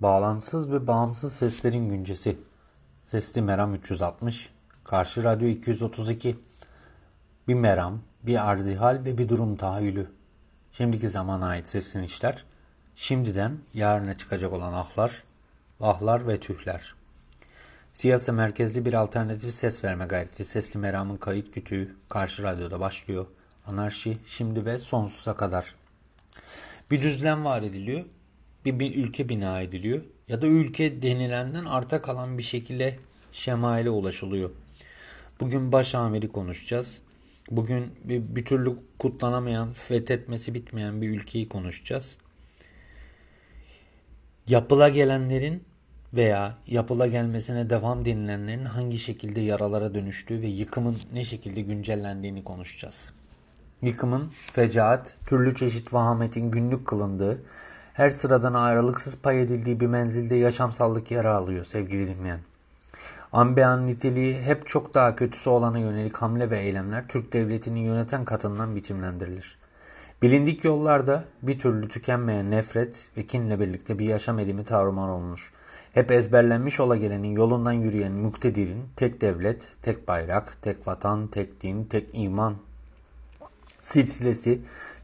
Bağlantısız ve bağımsız seslerin güncesi. Sesli Meram 360, Karşı Radyo 232. Bir meram, bir arzihal ve bir durum tahayyülü. Şimdiki zamana ait seslenişler, şimdiden yarına çıkacak olan ahlar, ahlar ve tühler. Siyasi merkezli bir alternatif ses verme gayreti Sesli Meram'ın kayıt kütüğü Karşı Radyo'da başlıyor. Anarşi şimdi ve sonsuza kadar. Bir düzlem var ediliyor bir, bir ülke bina ediliyor ya da ülke denilenden arta kalan bir şekilde şemaile ulaşılıyor. Bugün baş amiri konuşacağız. Bugün bir, bir türlü kutlanamayan, fethetmesi bitmeyen bir ülkeyi konuşacağız. Yapıla gelenlerin veya yapıla gelmesine devam denilenlerin hangi şekilde yaralara dönüştüğü ve yıkımın ne şekilde güncellendiğini konuşacağız. Yıkımın, fecaat, türlü çeşit vahametin günlük kılındığı, her sıradan ayrılıksız pay edildiği bir menzilde yaşamsallık yara alıyor sevgili dinleyen. Ambean niteliği hep çok daha kötüsü olana yönelik hamle ve eylemler Türk devletinin yöneten katından biçimlendirilir. Bilindik yollarda bir türlü tükenmeyen nefret ve kinle birlikte bir yaşam edimi tarumar olmuş. Hep ezberlenmiş ola gelenin yolundan yürüyen müktedirin tek devlet, tek bayrak, tek vatan, tek din, tek iman silsilesi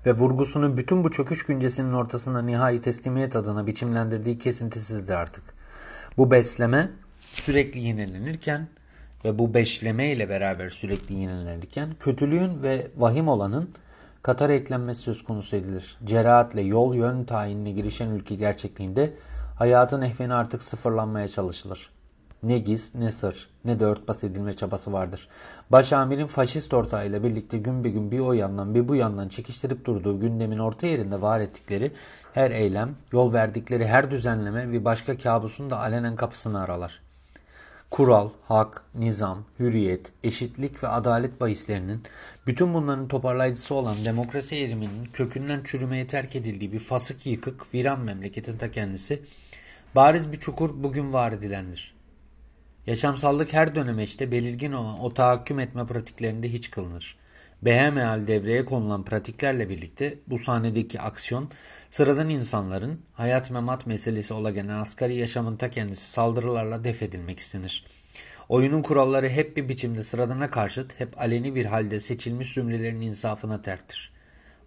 ve vurgusunu bütün bu çöküş güncesinin ortasında nihai teslimiyet adına biçimlendirdiği kesintisizdi artık. Bu besleme sürekli yenilenirken ve bu beşleme ile beraber sürekli yenilenirken kötülüğün ve vahim olanın Katar eklenmesi söz konusu edilir. Ceraatle yol yön tayinine girişen ülke gerçekliğinde hayatın ehveni artık sıfırlanmaya çalışılır. Ne giz, ne sır, ne de örtbas edilme çabası vardır. Başamirin faşist ortağıyla birlikte gün bir gün bir o yandan bir bu yandan çekiştirip durduğu gündemin orta yerinde var ettikleri her eylem, yol verdikleri her düzenleme bir başka kabusun da alenen kapısını aralar. Kural, hak, nizam, hürriyet, eşitlik ve adalet bahislerinin bütün bunların toparlayıcısı olan demokrasi eriminin kökünden çürümeye terk edildiği bir fasık yıkık, viran memleketin ta kendisi bariz bir çukur bugün var edilendir. Yaşamsallık her dönemeçte belirgin olan o tahakküm etme pratiklerinde hiç kılınır. Behemehal devreye konulan pratiklerle birlikte bu sahnedeki aksiyon sıradan insanların hayat memat meselesi ola gelen asgari yaşamın ta kendisi saldırılarla def edilmek istenir. Oyunun kuralları hep bir biçimde sıradana karşıt, hep aleni bir halde seçilmiş zümrelerin insafına terktir.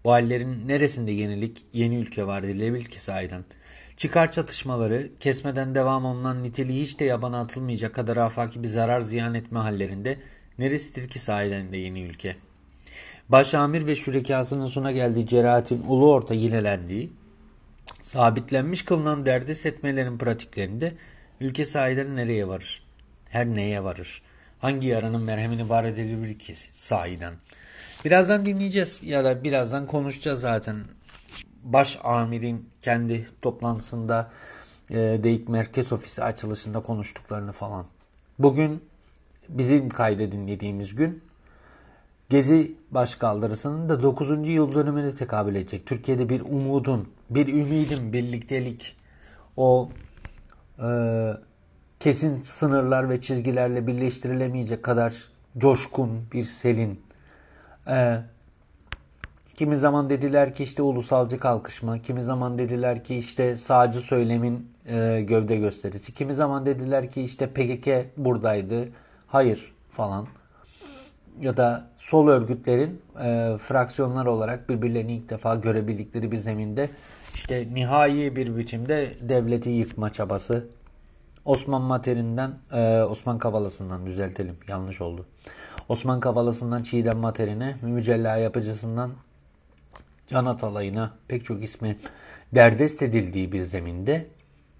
Bu hallerin neresinde yenilik, yeni ülke var edilebilir ki sahiden? Çıkar çatışmaları, kesmeden devam olunan niteliği hiç de yabana atılmayacak kadar afaki bir zarar ziyan etme hallerinde neresidir ki sahiden de yeni ülke? Başamir ve şürekasının sona geldiği cerahatin ulu orta yinelendiği, sabitlenmiş kılınan derdest etmelerin pratiklerinde ülke sahiden nereye varır? Her neye varır? Hangi yaranın merhemini var edilebilir ki sahiden? Birazdan dinleyeceğiz ya da birazdan konuşacağız zaten baş amirin kendi toplantısında e, DEİK Merkez Ofisi açılışında konuştuklarını falan. Bugün bizim kayda dinlediğimiz gün Gezi başkaldırısının da 9. yıl dönümüne tekabül edecek. Türkiye'de bir umudun, bir ümidin, birliktelik, o e, kesin sınırlar ve çizgilerle birleştirilemeyecek kadar coşkun bir selin, e, Kimi zaman dediler ki işte ulusalcı kalkışma, kimi zaman dediler ki işte sağcı söylemin e, gövde gösterisi, kimi zaman dediler ki işte PKK buradaydı, hayır falan. Ya da sol örgütlerin e, fraksiyonlar olarak birbirlerini ilk defa görebildikleri bir zeminde işte nihai bir biçimde devleti yıkma çabası. Osman Mater'inden, e, Osman Kavala'sından düzeltelim yanlış oldu. Osman Kavala'sından Çiğdem Mater'ine, Mücella yapıcısından Can Atalay'ına pek çok ismi derdest edildiği bir zeminde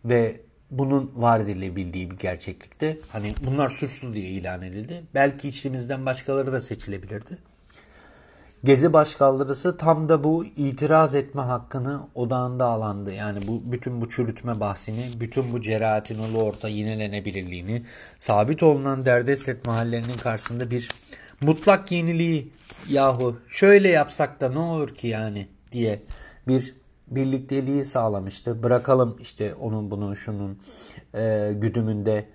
ve bunun var edilebildiği bir gerçeklikte hani bunlar suçlu diye ilan edildi. Belki içimizden başkaları da seçilebilirdi. Gezi başkaldırısı tam da bu itiraz etme hakkını odağında alandı. Yani bu bütün bu çürütme bahsini, bütün bu cerahatin ulu orta yinelenebilirliğini, sabit olunan derdest etme hallerinin karşısında bir mutlak yeniliği yahu şöyle yapsak da ne olur ki yani diye bir birlikteliği sağlamıştı. Bırakalım işte onun bunun şunun e, güdümünde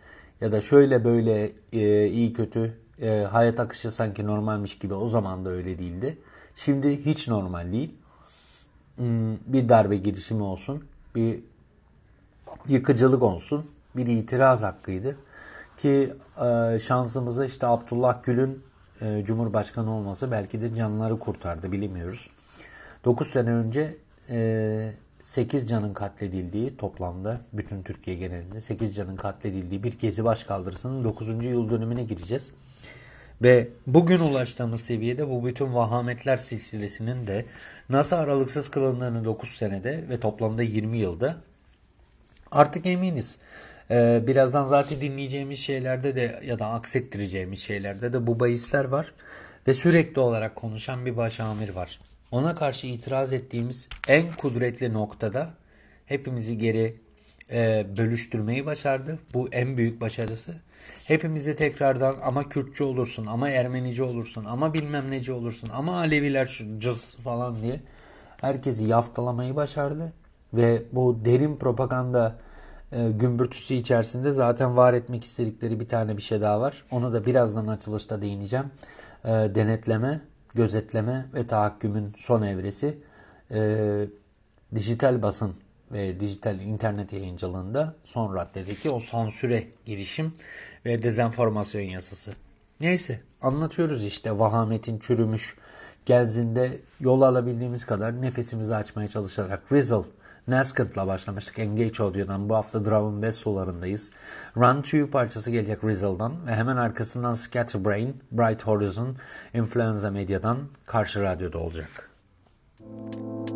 ya da şöyle böyle e, iyi kötü e, hayat akışı sanki normalmiş gibi o zaman da öyle değildi. Şimdi hiç normal değil. Hmm, bir darbe girişimi olsun, bir yıkıcılık olsun bir itiraz hakkıydı. Ki e, şansımıza işte Abdullah Gül'ün e, Cumhurbaşkanı olması belki de canları kurtardı bilmiyoruz. 9 sene önce e, 8 canın katledildiği toplamda bütün Türkiye genelinde 8 canın katledildiği bir gezi başkaldırısının 9. yıl dönümüne gireceğiz. Ve bugün ulaştığımız seviyede bu bütün vahametler silsilesinin de nasıl aralıksız kılındığını 9 senede ve toplamda 20 yılda artık eminiz. Ee, birazdan zaten dinleyeceğimiz şeylerde de ya da aksettireceğimiz şeylerde de bu bahisler var. Ve sürekli olarak konuşan bir başamir var. Ona karşı itiraz ettiğimiz en kudretli noktada hepimizi geri e, bölüştürmeyi başardı. Bu en büyük başarısı. Hepimizi tekrardan ama Kürtçe olursun, ama Ermenice olursun, ama bilmem nece olursun, ama Aleviler cız falan diye herkesi yaftalamayı başardı. Ve bu derin propaganda e, gümbürtüsü içerisinde zaten var etmek istedikleri bir tane bir şey daha var. Onu da birazdan açılışta değineceğim. E, denetleme, gözetleme ve tahakkümün son evresi. E, dijital basın ve dijital internet yayıncılığında son raddedeki o sansüre girişim ve dezenformasyon yasası. Neyse anlatıyoruz işte vahametin çürümüş genzinde yol alabildiğimiz kadar nefesimizi açmaya çalışarak Rizzle Naskent'la başlamıştık. Engage Audio'dan. Bu hafta Drum Bass sularındayız. Run to You parçası gelecek Rizzle'dan. Ve hemen arkasından Scatterbrain, Bright Horizon, Influenza Medya'dan Karşı Radyo'da olacak. Müzik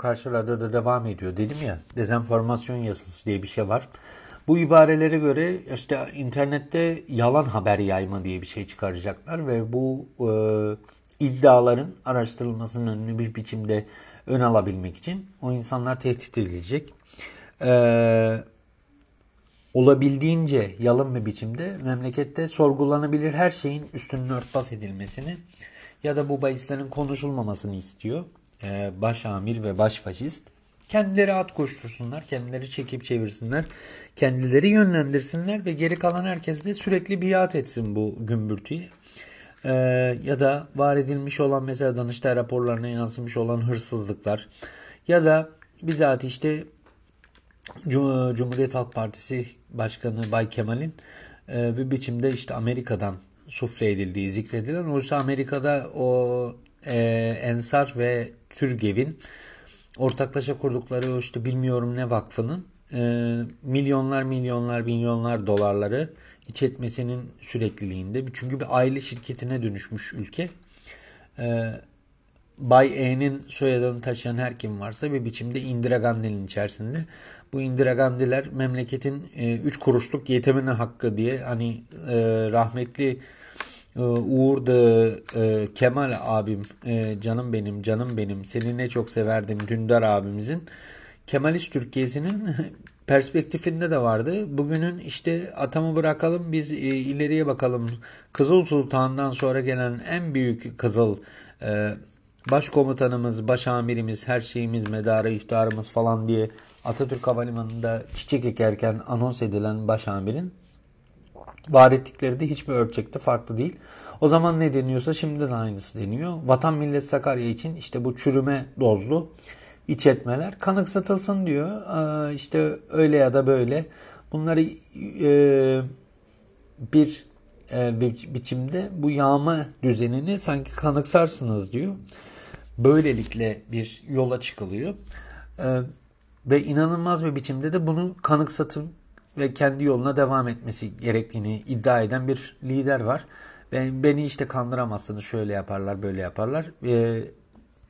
Karşılarda da devam ediyor. Dedim ya dezenformasyon yasası diye bir şey var. Bu ibarelere göre işte internette yalan haber yayma diye bir şey çıkaracaklar ve bu e, iddiaların araştırılmasının önünü bir biçimde ön alabilmek için o insanlar tehdit edilecek. Eee olabildiğince yalın bir biçimde memlekette sorgulanabilir her şeyin üstünün örtbas edilmesini ya da bu bahislerin konuşulmamasını istiyor. Ee, baş amir ve baş faşist. Kendileri at koştursunlar, kendileri çekip çevirsinler, kendileri yönlendirsinler ve geri kalan herkes de sürekli biat etsin bu gümbürtüyü. Ee, ya da var edilmiş olan mesela Danıştay raporlarına yansımış olan hırsızlıklar ya da bizzat işte Cumhuriyet Halk Partisi Başkanı Bay Kemal'in e, bir biçimde işte Amerika'dan sufle edildiği zikredilen oysa Amerika'da o e, Ensar ve Türgev'in ortaklaşa kurdukları işte bilmiyorum ne vakfının e, milyonlar milyonlar milyonlar dolarları iç etmesinin sürekliliğinde. Çünkü bir aile şirketine dönüşmüş ülke. E, Bay E'nin soyadını taşıyan her kim varsa bir biçimde Indira Gandhi'nin içerisinde. Bu Indira Gandhi'ler memleketin 3 e, kuruşluk yetimine hakkı diye hani e, rahmetli Uğur da e, Kemal abim e, canım benim canım benim seni ne çok severdim Dündar abimizin Kemalist Türkiye'sinin perspektifinde de vardı. Bugünün işte atamı bırakalım biz e, ileriye bakalım. Kızıl Sultan'dan sonra gelen en büyük Kızıl başkomutanımız, başamirimiz, her şeyimiz, medarı, iftarımız falan diye Atatürk Havalimanı'nda çiçek ekerken anons edilen başamirin var ettikleri de hiçbir ölçekte farklı değil. O zaman ne deniyorsa şimdi de aynısı deniyor. Vatan Millet Sakarya için işte bu çürüme dozlu iç etmeler kanıksatılsın diyor. Ee, işte öyle ya da böyle bunları e, bir e, bir biçimde bu yağma düzenini sanki kanıksarsınız diyor. Böylelikle bir yola çıkılıyor. Ee, ve inanılmaz bir biçimde de bunu kanıksatın ve kendi yoluna devam etmesi gerektiğini iddia eden bir lider var. Ben, beni işte kandıramazsınız şöyle yaparlar böyle yaparlar. Ee,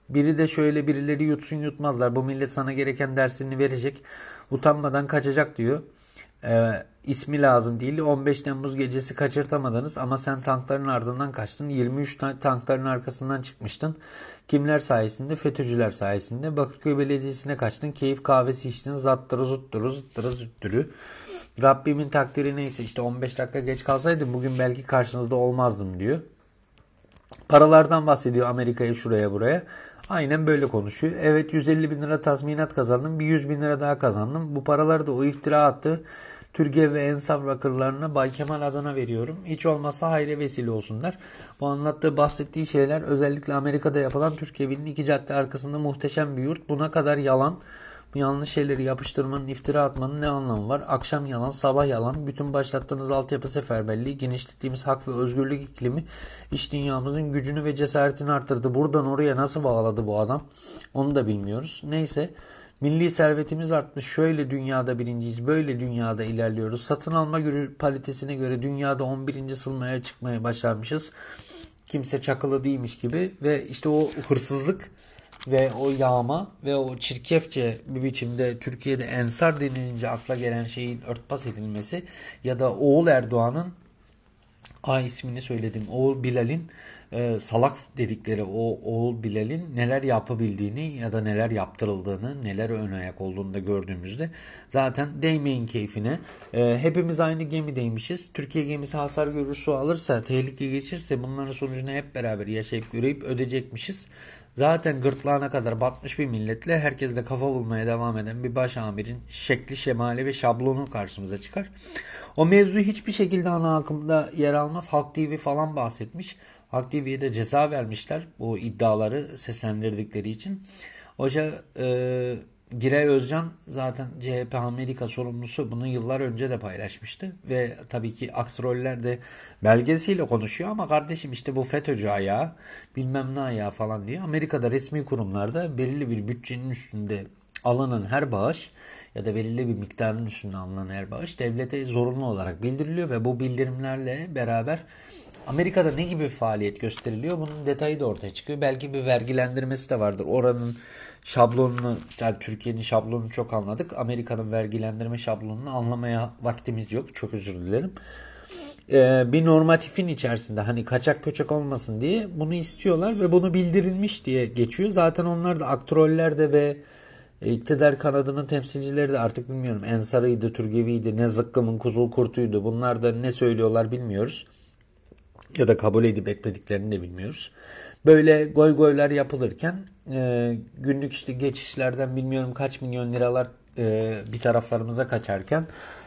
biri de şöyle birileri yutsun yutmazlar. Bu millet sana gereken dersini verecek. Utanmadan kaçacak diyor. Ee, ismi lazım değil. 15 Temmuz gecesi kaçırtamadınız ama sen tankların ardından kaçtın. 23 tankların arkasından çıkmıştın. Kimler sayesinde? FETÖ'cüler sayesinde. Bakırköy Belediyesi'ne kaçtın. Keyif kahvesi içtin. Zattırı zutturu zıttırı züttürü. Rabbimin takdiri neyse işte 15 dakika geç kalsaydım bugün belki karşınızda olmazdım diyor. Paralardan bahsediyor Amerika'ya şuraya buraya. Aynen böyle konuşuyor. Evet 150 bin lira tazminat kazandım. Bir 100 bin lira daha kazandım. Bu paraları da o iftira attı. Türkiye ve Ensaf rakırlarına Bay Kemal adına veriyorum. Hiç olmazsa hayre vesile olsunlar. Bu anlattığı bahsettiği şeyler özellikle Amerika'da yapılan Türk evinin iki cadde arkasında muhteşem bir yurt. Buna kadar yalan. Bu yanlış şeyleri yapıştırmanın, iftira atmanın ne anlamı var? Akşam yalan, sabah yalan. Bütün başlattığınız altyapı seferberliği, genişlettiğimiz hak ve özgürlük iklimi iş dünyamızın gücünü ve cesaretini arttırdı. Buradan oraya nasıl bağladı bu adam? Onu da bilmiyoruz. Neyse. Milli servetimiz artmış. Şöyle dünyada birinciyiz. Böyle dünyada ilerliyoruz. Satın alma paritesine göre dünyada 11. sılmaya çıkmaya başarmışız. Kimse çakılı değilmiş gibi ve işte o hırsızlık ve o yağma ve o çirkefçe bir biçimde Türkiye'de ensar denilince akla gelen şeyin örtbas edilmesi ya da oğul Erdoğan'ın A ismini söyledim. Oğul Bilal'in e, salak dedikleri o oğul Bilal'in neler yapabildiğini ya da neler yaptırıldığını, neler ön ayak olduğunu da gördüğümüzde zaten değmeyin keyfine. E, hepimiz aynı gemideymişiz. Türkiye gemisi hasar görür su alırsa, tehlike geçirse bunların sonucunu hep beraber yaşayıp göreyip ödeyecekmişiz. Zaten gırtlağına kadar batmış bir milletle herkesle kafa bulmaya devam eden bir baş amirin şekli, şemali ve şablonu karşımıza çıkar. O mevzu hiçbir şekilde ana akımda yer almaz. Halk TV falan bahsetmiş. Halk TV'ye de ceza vermişler bu iddiaları seslendirdikleri için. Hoca e, Giray Özcan zaten CHP Amerika sorumlusu bunu yıllar önce de paylaşmıştı. Ve tabii ki aktroller de belgesiyle konuşuyor ama kardeşim işte bu FETÖ'cü ayağı bilmem ne ayağı falan diye Amerika'da resmi kurumlarda belirli bir bütçenin üstünde alınan her bağış ya da belirli bir miktarın üstünde alınan her bağış devlete zorunlu olarak bildiriliyor ve bu bildirimlerle beraber Amerika'da ne gibi faaliyet gösteriliyor? Bunun detayı da ortaya çıkıyor. Belki bir vergilendirmesi de vardır. Oranın şablonunu, yani Türkiye'nin şablonunu çok anladık. Amerika'nın vergilendirme şablonunu anlamaya vaktimiz yok. Çok özür dilerim. Ee, bir normatifin içerisinde hani kaçak köçek olmasın diye bunu istiyorlar ve bunu bildirilmiş diye geçiyor. Zaten onlar da aktrollerde ve iktidar kanadının temsilcileri de artık bilmiyorum Ensar'ıydı, Türgevi'ydi, ne Zıkkım'ın Kuzul Kurtu'ydu. Bunlar da ne söylüyorlar bilmiyoruz. Ya da kabul edip etmediklerini de bilmiyoruz. Böyle goy goylar yapılırken e, günlük işte geçişlerden bilmiyorum kaç milyon liralar e, bir taraflarımıza kaçarken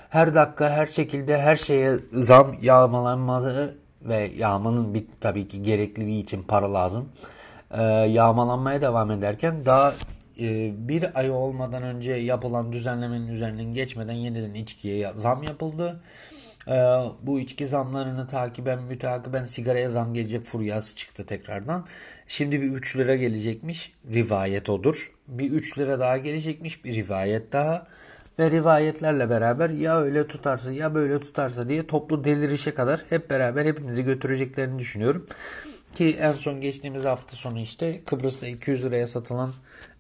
her dakika her şekilde her şeye zam yağmalanması ve yağmanın bir tabii ki gerekliliği için para lazım. E, yağmalanmaya devam ederken daha e, bir ay olmadan önce yapılan düzenlemenin üzerinden geçmeden yeniden içkiye zam yapıldı. E, bu içki zamlarını takiben mütakiben sigaraya zam gelecek furyası çıktı tekrardan. Şimdi bir 3 lira gelecekmiş. Rivayet odur. Bir 3 lira daha gelecekmiş. Bir rivayet daha. Ve rivayetlerle beraber ya öyle tutarsa ya böyle tutarsa diye toplu delirişe kadar hep beraber hepimizi götüreceklerini düşünüyorum. Ki en son geçtiğimiz hafta sonu işte Kıbrıs'ta 200 liraya satılan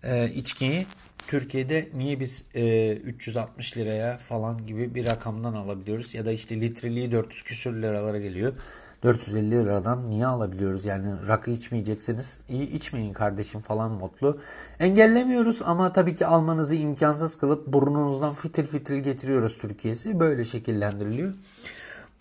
e, içkiyi Türkiye'de niye biz e, 360 liraya falan gibi bir rakamdan alabiliyoruz? Ya da işte litreliği 400 küsür liralara geliyor. 450 liradan niye alabiliyoruz? Yani rakı içmeyeceksiniz. İyi içmeyin kardeşim falan modlu. Engellemiyoruz ama tabii ki almanızı imkansız kılıp burnunuzdan fitil fitil getiriyoruz Türkiye'si. Böyle şekillendiriliyor.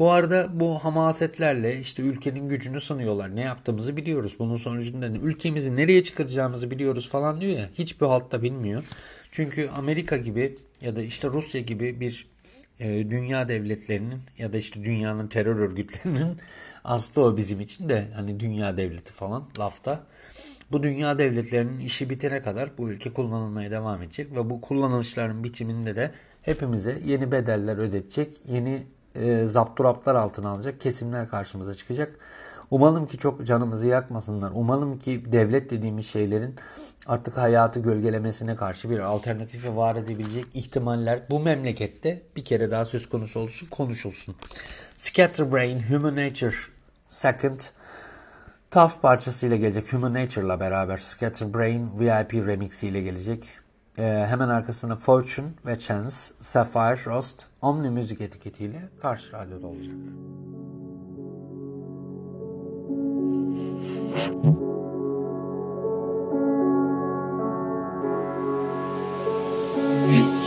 Bu arada bu hamasetlerle işte ülkenin gücünü sınıyorlar. Ne yaptığımızı biliyoruz. Bunun sonucunda ülkemizi nereye çıkaracağımızı biliyoruz falan diyor ya. Hiçbir halt da bilmiyor. Çünkü Amerika gibi ya da işte Rusya gibi bir e, dünya devletlerinin ya da işte dünyanın terör örgütlerinin aslında o bizim için de hani dünya devleti falan lafta. Bu dünya devletlerinin işi bitene kadar bu ülke kullanılmaya devam edecek ve bu kullanılışların biçiminde de hepimize yeni bedeller ödetecek, yeni e, zapturaplar altına alacak kesimler karşımıza çıkacak. Umalım ki çok canımızı yakmasınlar. Umalım ki devlet dediğimiz şeylerin artık hayatı gölgelemesine karşı bir alternatifi var edebilecek ihtimaller bu memlekette bir kere daha söz konusu olsun, konuşulsun. Scatterbrain, Human Nature Second Tough parçasıyla gelecek. Human Nature'la beraber Scatterbrain VIP remixi ile gelecek. Ee, hemen arkasına Fortune ve Chance, Sapphire Rost, Omni Müzik etiketiyle Karşı Radyo'da olacak. Thank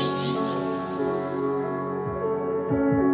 you.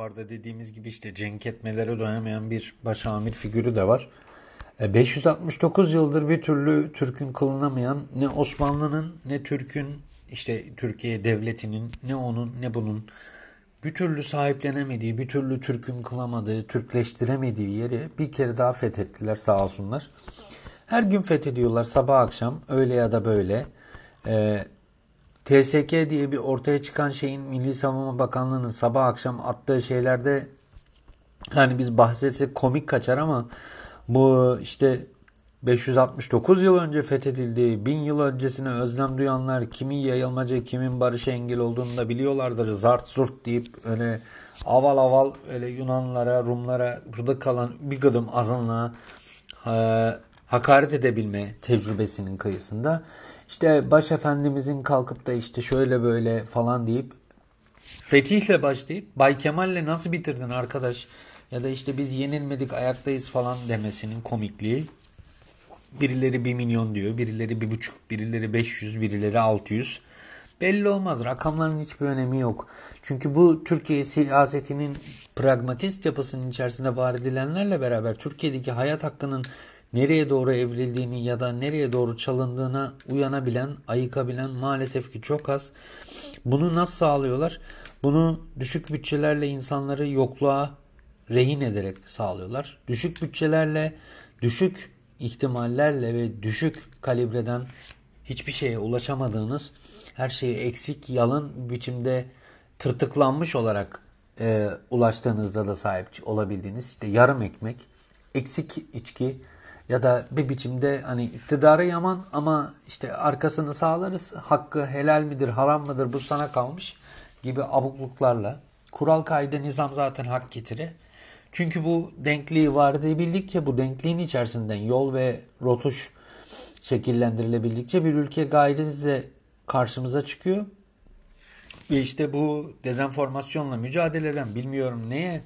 Arada dediğimiz gibi işte cenk etmelere doyamayan bir başamir figürü de var. 569 e, yıldır bir türlü Türk'ün kılınamayan ne Osmanlı'nın ne Türk'ün işte Türkiye devletinin ne onun ne bunun bir türlü sahiplenemediği, bir türlü Türk'ün kılamadığı, Türkleştiremediği yeri bir kere daha fethettiler sağ olsunlar. Her gün fethediyorlar sabah akşam öyle ya da böyle. Ee, TSK diye bir ortaya çıkan şeyin Milli Savunma Bakanlığı'nın sabah akşam attığı şeylerde hani biz bahsetsek komik kaçar ama bu işte 569 yıl önce fethedildiği, 1000 yıl öncesine özlem duyanlar kimin yayılmacı, kimin barış engel olduğunu da biliyorlardır. Zart zurt deyip öyle aval aval öyle Yunanlara, Rumlara, burada kalan bir gıdım azınlığa e, hakaret edebilme tecrübesinin kıyısında. İşte başefendimizin kalkıp da işte şöyle böyle falan deyip fetihle başlayıp Bay Kemal'le nasıl bitirdin arkadaş? Ya da işte biz yenilmedik ayaktayız falan demesinin komikliği. Birileri 1 milyon diyor, birileri 1,5, birileri 500, birileri 600. Belli olmaz. Rakamların hiçbir önemi yok. Çünkü bu Türkiye siyasetinin pragmatist yapısının içerisinde var edilenlerle beraber Türkiye'deki hayat hakkının nereye doğru evrildiğini ya da nereye doğru çalındığına uyanabilen, ayıkabilen maalesef ki çok az. Bunu nasıl sağlıyorlar? Bunu düşük bütçelerle insanları yokluğa rehin ederek sağlıyorlar. Düşük bütçelerle, düşük ihtimallerle ve düşük kalibreden hiçbir şeye ulaşamadığınız, her şeye eksik, yalın biçimde tırtıklanmış olarak e, ulaştığınızda da sahip olabildiğiniz işte yarım ekmek, eksik içki, ya da bir biçimde hani iktidarı yaman ama işte arkasını sağlarız. Hakkı helal midir, haram mıdır bu sana kalmış gibi abukluklarla. Kural kaide nizam zaten hak getiri. Çünkü bu denkliği var edebildikçe bu denkliğin içerisinden yol ve rotuş şekillendirilebildikçe bir ülke gayreti de karşımıza çıkıyor. Ve işte bu dezenformasyonla mücadele eden bilmiyorum neye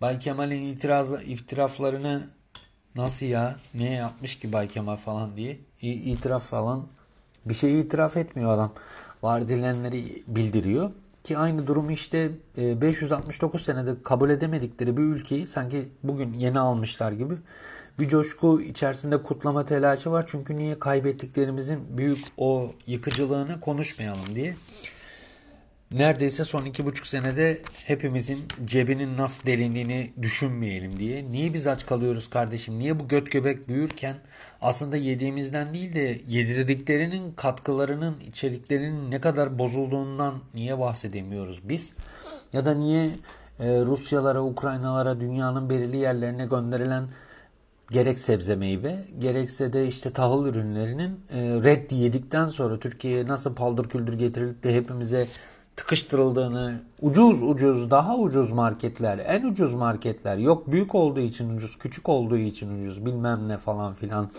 Bay Kemal'in itiraz, iftiraflarını Nasıl ya? Ne yapmış ki Bay Kemal falan diye. itiraf falan. Bir şey itiraf etmiyor adam. Var edilenleri bildiriyor. Ki aynı durumu işte 569 e, senede kabul edemedikleri bir ülkeyi sanki bugün yeni almışlar gibi bir coşku içerisinde kutlama telaşı var. Çünkü niye kaybettiklerimizin büyük o yıkıcılığını konuşmayalım diye neredeyse son iki buçuk senede hepimizin cebinin nasıl delindiğini düşünmeyelim diye. Niye biz aç kalıyoruz kardeşim? Niye bu göt göbek büyürken aslında yediğimizden değil de yedirdiklerinin katkılarının, içeriklerinin ne kadar bozulduğundan niye bahsedemiyoruz biz? Ya da niye e, Rusyalara, Ukraynalara, dünyanın belirli yerlerine gönderilen gerek sebze meyve gerekse de işte tahıl ürünlerinin e, red yedikten sonra Türkiye'ye nasıl paldır küldür getirilip de hepimize tıkıştırıldığını, ucuz ucuz daha ucuz marketler, en ucuz marketler yok büyük olduğu için ucuz, küçük olduğu için ucuz bilmem ne falan filan.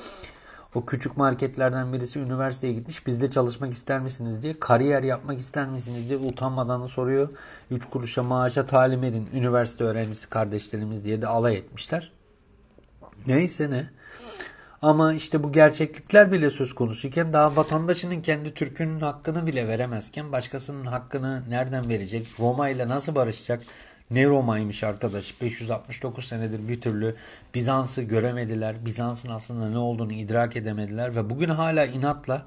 O küçük marketlerden birisi üniversiteye gitmiş. Bizde çalışmak ister misiniz diye. Kariyer yapmak ister misiniz diye utanmadan soruyor. 3 kuruşa maaşa talim edin. Üniversite öğrencisi kardeşlerimiz diye de alay etmişler. Neyse ne. Ama işte bu gerçeklikler bile söz konusuyken daha vatandaşının kendi Türk'ünün hakkını bile veremezken başkasının hakkını nereden verecek? Roma ile nasıl barışacak? Ne Roma'ymış arkadaş? 569 senedir bir türlü Bizans'ı göremediler. Bizans'ın aslında ne olduğunu idrak edemediler ve bugün hala inatla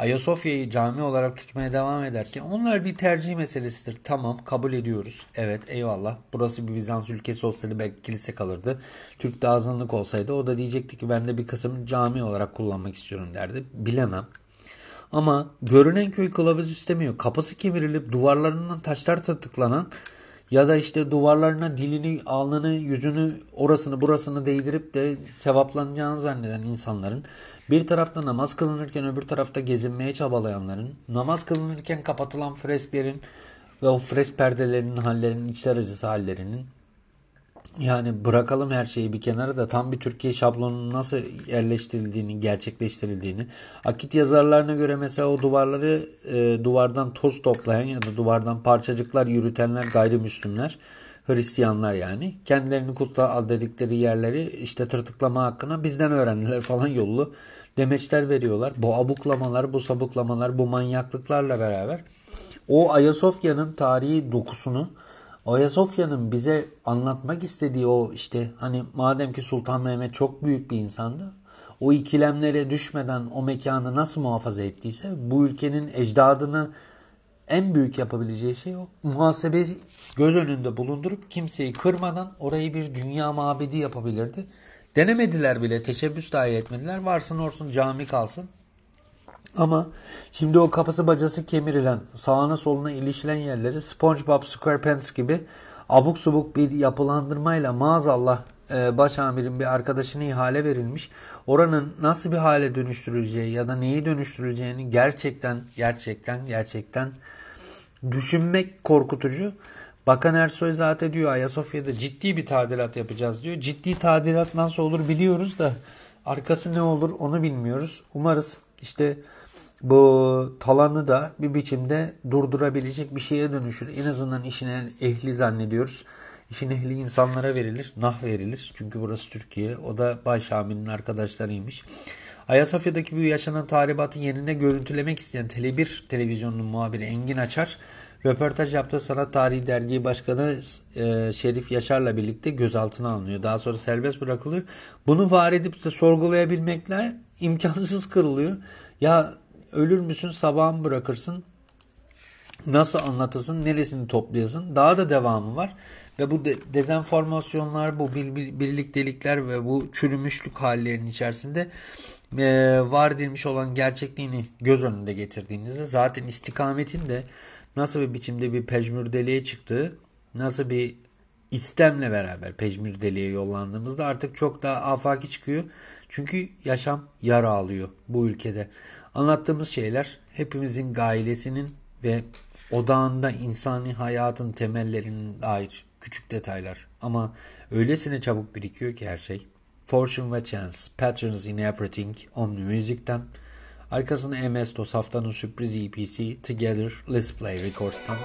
Ayasofya'yı cami olarak tutmaya devam ederken onlar bir tercih meselesidir. Tamam kabul ediyoruz. Evet eyvallah. Burası bir Bizans ülkesi olsaydı belki kilise kalırdı. Türk azınlık olsaydı o da diyecekti ki ben de bir kısım cami olarak kullanmak istiyorum derdi. Bilemem. Ama görünen köy kılavuz istemiyor. Kapısı kemirilip duvarlarından taşlar tıklanan ya da işte duvarlarına dilini, alnını, yüzünü, orasını burasını değdirip de sevaplanacağını zanneden insanların bir tarafta namaz kılınırken öbür tarafta gezinmeye çabalayanların, namaz kılınırken kapatılan fresklerin ve o fresk perdelerinin hallerinin, içler acısı hallerinin yani bırakalım her şeyi bir kenara da tam bir Türkiye şablonunun nasıl yerleştirildiğini, gerçekleştirildiğini. Akit yazarlarına göre mesela o duvarları e, duvardan toz toplayan ya da duvardan parçacıklar yürütenler gayrimüslimler, Hristiyanlar yani. Kendilerini kutla dedikleri yerleri işte tırtıklama hakkına bizden öğrendiler falan yollu demeçler veriyorlar. Bu abuklamalar, bu sabuklamalar, bu manyaklıklarla beraber o Ayasofya'nın tarihi dokusunu Ayasofya'nın bize anlatmak istediği o işte hani madem ki Sultan Mehmet çok büyük bir insandı. O ikilemlere düşmeden o mekanı nasıl muhafaza ettiyse bu ülkenin ecdadını en büyük yapabileceği şey o. Muhasebe göz önünde bulundurup kimseyi kırmadan orayı bir dünya mabedi yapabilirdi. Denemediler bile, teşebbüs dahi etmediler. Varsın olsun cami kalsın. Ama şimdi o kafası bacası kemirilen, sağına soluna ilişilen yerleri SpongeBob SquarePants gibi abuk subuk bir yapılandırmayla maazallah e, başamirin bir arkadaşına ihale verilmiş. Oranın nasıl bir hale dönüştürüleceği ya da neyi dönüştürüleceğini gerçekten gerçekten gerçekten düşünmek korkutucu. Bakan Ersoy zaten diyor Ayasofya'da ciddi bir tadilat yapacağız diyor. Ciddi tadilat nasıl olur biliyoruz da arkası ne olur onu bilmiyoruz. Umarız işte bu talanı da bir biçimde durdurabilecek bir şeye dönüşür. En azından işin ehli zannediyoruz. İşin ehli insanlara verilir, nah verilir. Çünkü burası Türkiye. O da Bayşami'nin arkadaşlarıymış. Ayasofya'daki bu yaşanan tahribatı yerinde görüntülemek isteyen Tele1 televizyonunun muhabiri Engin Açar, röportaj yaptığı Sanat Tarihi Dergi Başkanı e, Şerif Yaşar'la birlikte gözaltına alınıyor. Daha sonra serbest bırakılıyor. Bunu var edip de sorgulayabilmekle imkansız kırılıyor. Ya ölür müsün sabah mı bırakırsın? Nasıl anlatırsın? Neresini toplayasın? Daha da devamı var. Ve bu de, dezenformasyonlar, bu birliktelikler ve bu çürümüşlük hallerinin içerisinde e, var edilmiş olan gerçekliğini göz önünde getirdiğinizde zaten istikametin de nasıl bir biçimde bir pejmürdeliğe çıktığı, nasıl bir istemle beraber pejmürdeliğe yollandığımızda artık çok daha afaki çıkıyor. Çünkü yaşam yara alıyor bu ülkede. Anlattığımız şeyler hepimizin gailesinin ve odağında insani hayatın temellerinin dair küçük detaylar. Ama öylesine çabuk birikiyor ki her şey. Fortune ve Chance, Patterns in Everything, Omni Music'ten. Arkasında MS-DOS haftanın sürpriz EP'si Together Let's Play Records'tan.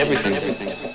Everything, everything.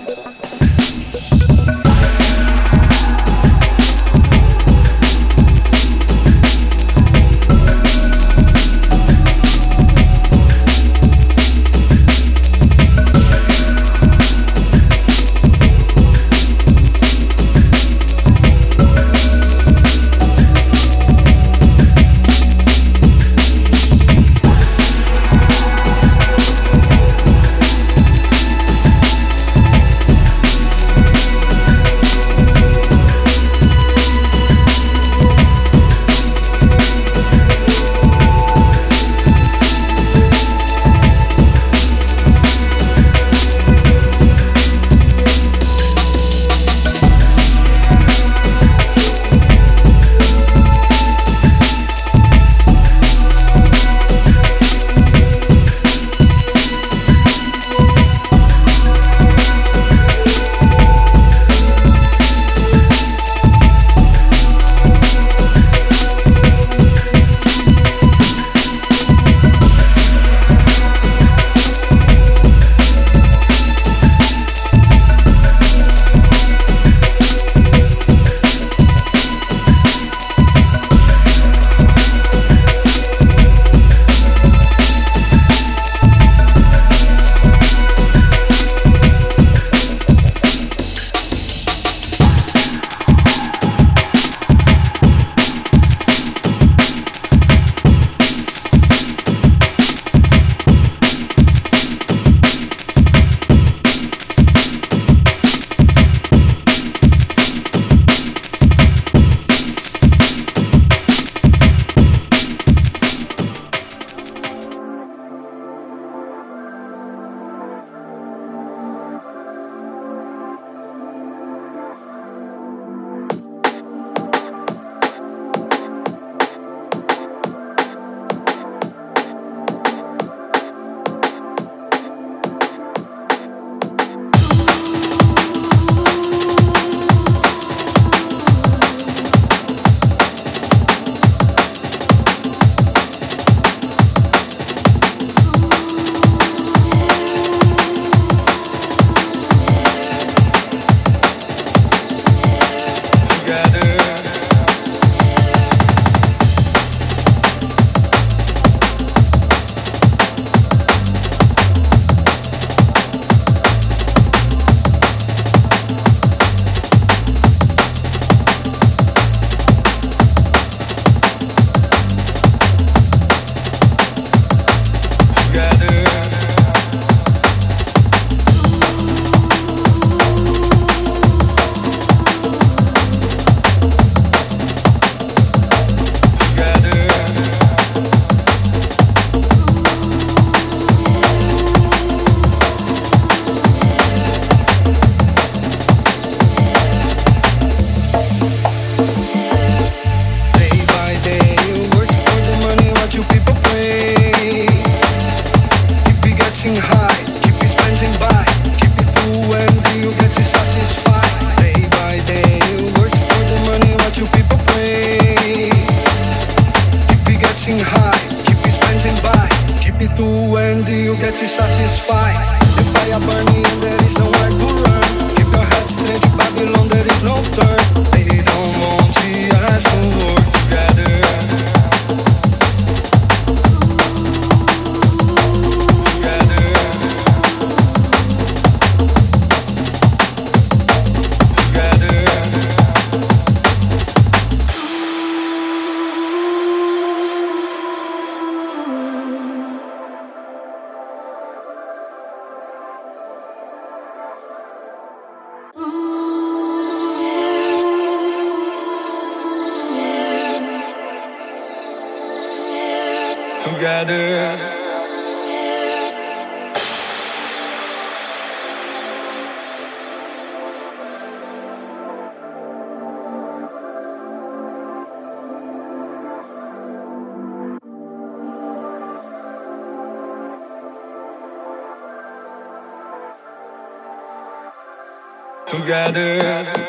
Together.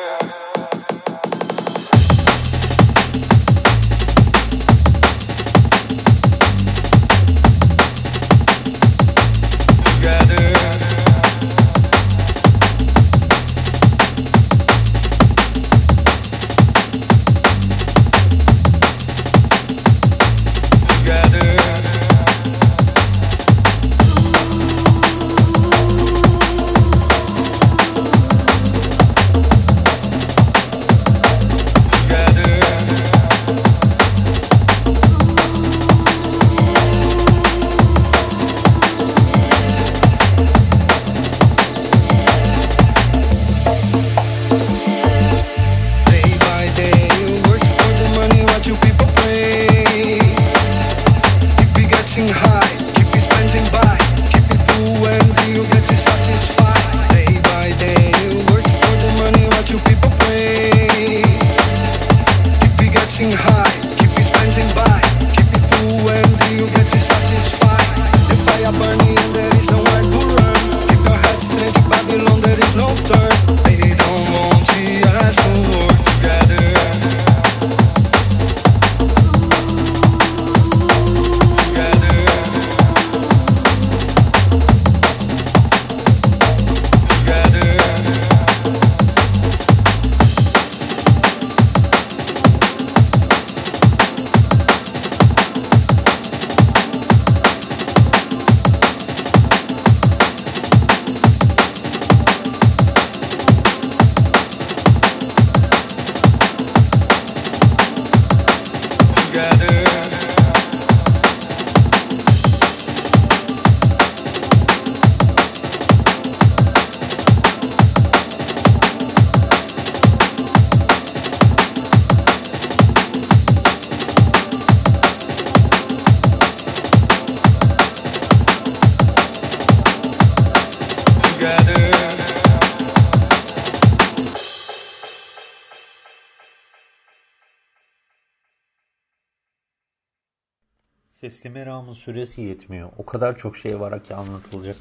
Süresi yetmiyor. O kadar çok şey var ki anlatılacak.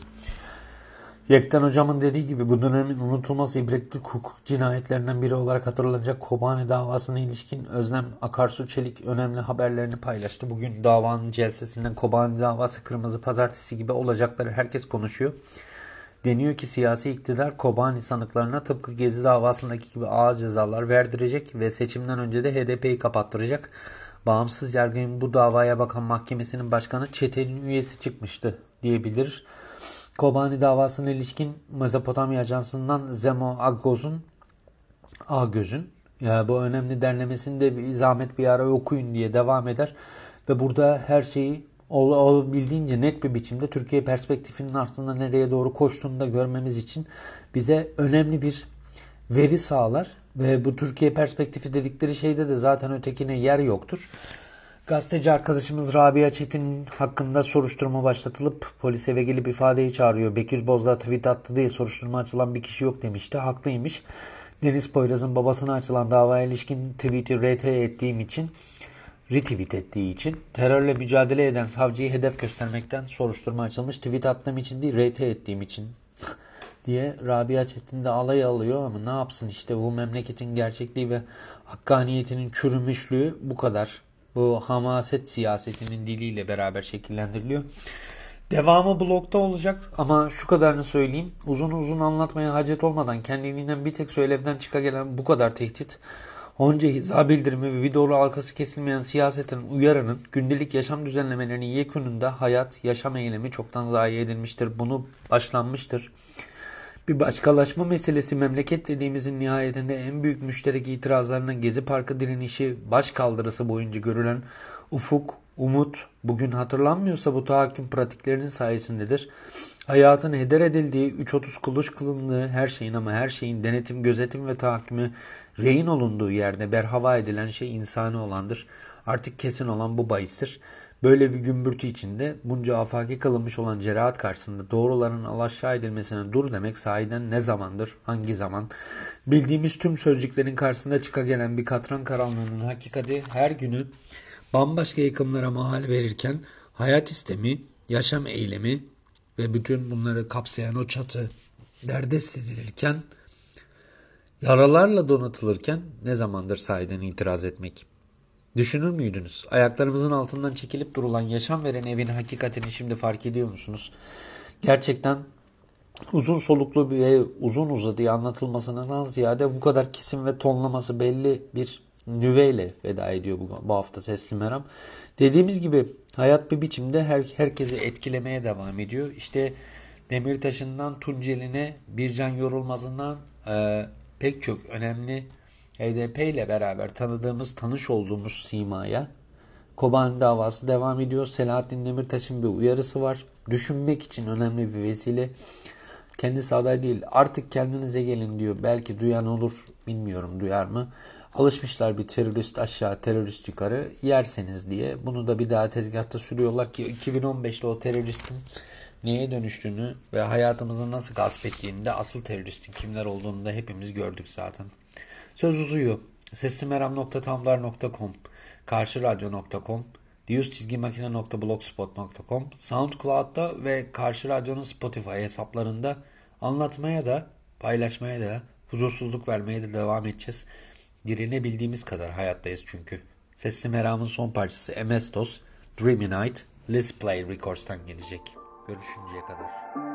Yekten hocamın dediği gibi bu dönemin unutulmaz ibretli hukuk cinayetlerinden biri olarak hatırlanacak Kobani davasına ilişkin Özlem Akarsu Çelik önemli haberlerini paylaştı. Bugün davanın celsesinden Kobani davası kırmızı pazartesi gibi olacakları herkes konuşuyor. Deniyor ki siyasi iktidar Kobani sanıklarına tıpkı Gezi davasındaki gibi ağır cezalar verdirecek ve seçimden önce de HDP'yi kapattıracak. Bağımsız yargının bu davaya bakan mahkemesinin başkanı çetenin üyesi çıkmıştı diyebilir. Kobani davasına ilişkin Mezopotamya Ajansı'ndan Zemo Agoz'un Agöz'ün ya bu önemli derlemesini de bir zahmet bir ara okuyun diye devam eder. Ve burada her şeyi ol- olabildiğince net bir biçimde Türkiye perspektifinin aslında nereye doğru koştuğunu da görmemiz için bize önemli bir veri sağlar. Ve bu Türkiye perspektifi dedikleri şeyde de zaten ötekine yer yoktur. Gazeteci arkadaşımız Rabia Çetin hakkında soruşturma başlatılıp polis eve gelip ifadeyi çağırıyor. Bekir Bozdağ tweet attı diye soruşturma açılan bir kişi yok demişti. Haklıymış. Deniz Poyraz'ın babasına açılan davaya ilişkin tweet'i RT ettiğim için retweet ettiği için terörle mücadele eden savcıyı hedef göstermekten soruşturma açılmış. Tweet attığım için değil RT ettiğim için diye Rabia Çetin de alay alıyor ama ne yapsın işte bu memleketin gerçekliği ve hakkaniyetinin çürümüşlüğü bu kadar. Bu hamaset siyasetinin diliyle beraber şekillendiriliyor. Devamı blokta olacak ama şu kadarını söyleyeyim. Uzun uzun anlatmaya hacet olmadan kendiliğinden bir tek söylevden çıka gelen bu kadar tehdit Onca hiza bildirimi ve videolu arkası kesilmeyen siyasetin uyarının gündelik yaşam düzenlemelerinin yekününde hayat, yaşam eylemi çoktan zayi edilmiştir. Bunu başlanmıştır. Bir başkalaşma meselesi memleket dediğimizin nihayetinde en büyük müşterek itirazlarının Gezi Parkı direnişi baş kaldırısı boyunca görülen ufuk, umut bugün hatırlanmıyorsa bu tahakküm pratiklerinin sayesindedir. Hayatın heder edildiği 3.30 kuluç kılındığı her şeyin ama her şeyin denetim, gözetim ve tahakkümü rehin olunduğu yerde berhava edilen şey insani olandır. Artık kesin olan bu bahistir. Böyle bir gümbürtü içinde bunca afaki kılınmış olan cerahat karşısında doğruların alaşağı edilmesine dur demek sahiden ne zamandır, hangi zaman? Bildiğimiz tüm sözcüklerin karşısında çıka gelen bir katran karanlığının hakikati her günü bambaşka yıkımlara mahal verirken hayat istemi, yaşam eylemi ve bütün bunları kapsayan o çatı derdest edilirken yaralarla donatılırken ne zamandır sahiden itiraz etmek? Düşünür müydünüz? Ayaklarımızın altından çekilip durulan yaşam veren evin hakikatini şimdi fark ediyor musunuz? Gerçekten uzun soluklu ve uzun uzadıya anlatılmasından ziyade bu kadar kesim ve tonlaması belli bir nüveyle veda ediyor bu, bu hafta Sesli Meram. Dediğimiz gibi hayat bir biçimde her, herkesi etkilemeye devam ediyor. İşte Demirtaş'ından Tuncel'ine Bircan Yorulmaz'ından e, pek çok önemli HDP ile beraber tanıdığımız, tanış olduğumuz simaya Kobani davası devam ediyor. Selahattin Demirtaş'ın bir uyarısı var. Düşünmek için önemli bir vesile. Kendisi aday değil. Artık kendinize gelin diyor. Belki duyan olur. Bilmiyorum duyar mı? Alışmışlar bir terörist aşağı, terörist yukarı yerseniz diye. Bunu da bir daha tezgahta sürüyorlar ki 2015'te o teröristin neye dönüştüğünü ve hayatımızı nasıl gasp ettiğini de asıl teröristin kimler olduğunu da hepimiz gördük zaten. Söz uzuyor. Seslimeram.tumblr.com karşıradyo.com diyüzçizgimakine.blogspot.com SoundCloud'da ve Karşı Radyo'nun Spotify hesaplarında anlatmaya da paylaşmaya da huzursuzluk vermeye de devam edeceğiz. Direnebildiğimiz kadar hayattayız çünkü. Sesli Meram'ın son parçası MS-DOS, Dreamy Night, Let's Play Records'tan gelecek. Görüşünceye kadar.